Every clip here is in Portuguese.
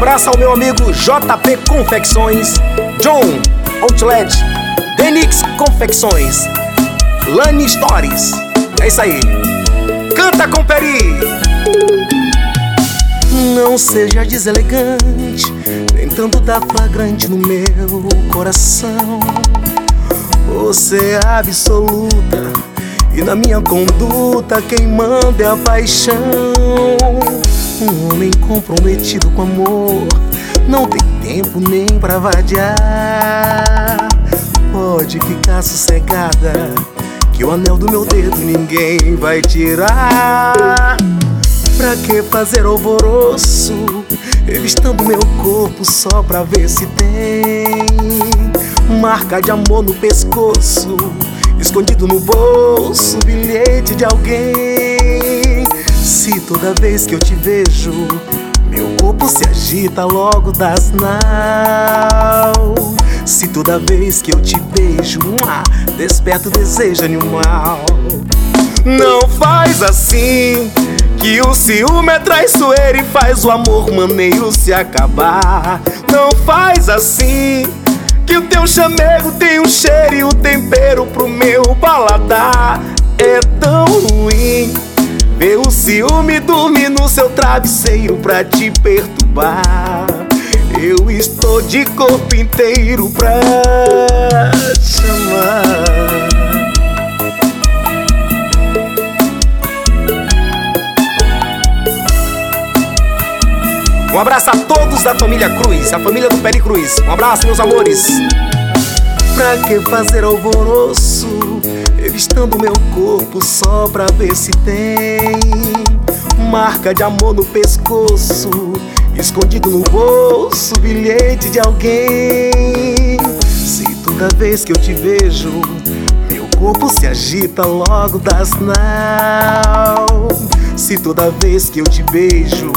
abraço ao meu amigo JP Confecções, John Outlet, Denix Confecções, Lani Stories. É isso aí. Canta com Peri. Não seja deselegante, tentando dar flagrante no meu coração. Você é absoluta e na minha conduta quem manda é a paixão. Um homem comprometido com amor não tem tempo nem pra vadiar. Pode ficar sossegada, que o anel do meu dedo ninguém vai tirar. Pra que fazer alvoroço, revistando meu corpo só pra ver se tem marca de amor no pescoço, escondido no bolso, bilhete de alguém. Se toda vez que eu te vejo, meu corpo se agita logo das nau. Se toda vez que eu te beijo, desperta o desejo animal. Não faz assim, que o ciúme é traiçoeiro e faz o amor maneiro se acabar. Não faz assim, que o teu chamego tem um cheiro e o um tempero pro meu paladar. Ciúme dormir no seu travesseiro pra te perturbar. Eu estou de corpo inteiro pra te amar. Um abraço a todos da família Cruz, a família do Peri Cruz. Um abraço, meus amores. Pra que fazer alvoroço, revistando meu corpo só pra ver se tem marca de amor no pescoço, escondido no bolso, bilhete de alguém. Se toda vez que eu te vejo, meu corpo se agita logo das nau. Se toda vez que eu te beijo,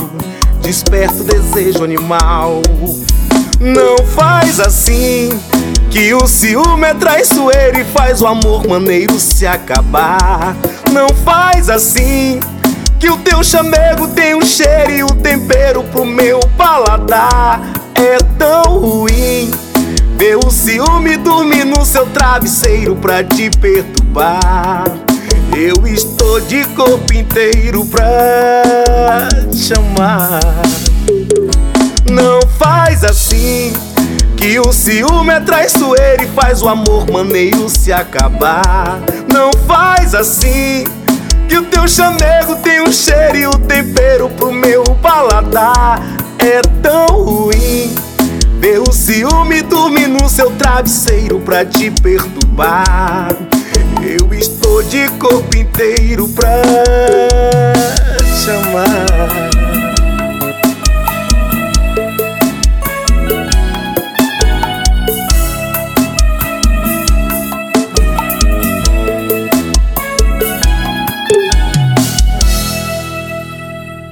desperta o desejo animal. Não faz assim, que o ciúme é traiçoeiro e faz o amor maneiro se acabar. Não faz assim, que o teu chamego tem um cheiro e o um tempero pro meu paladar. É tão ruim ver o ciúme dormir no seu travesseiro pra te perturbar. Eu estou de corpo inteiro pra te amar. Não faz assim, que o ciúme é traiçoeiro e faz o amor maneiro se acabar. Não faz assim, que o teu chamego tem um cheiro e o tempero pro meu paladar. É tão ruim ver o ciúme dormir no seu travesseiro pra te perturbar. Eu estou de corpo inteiro pra te amar.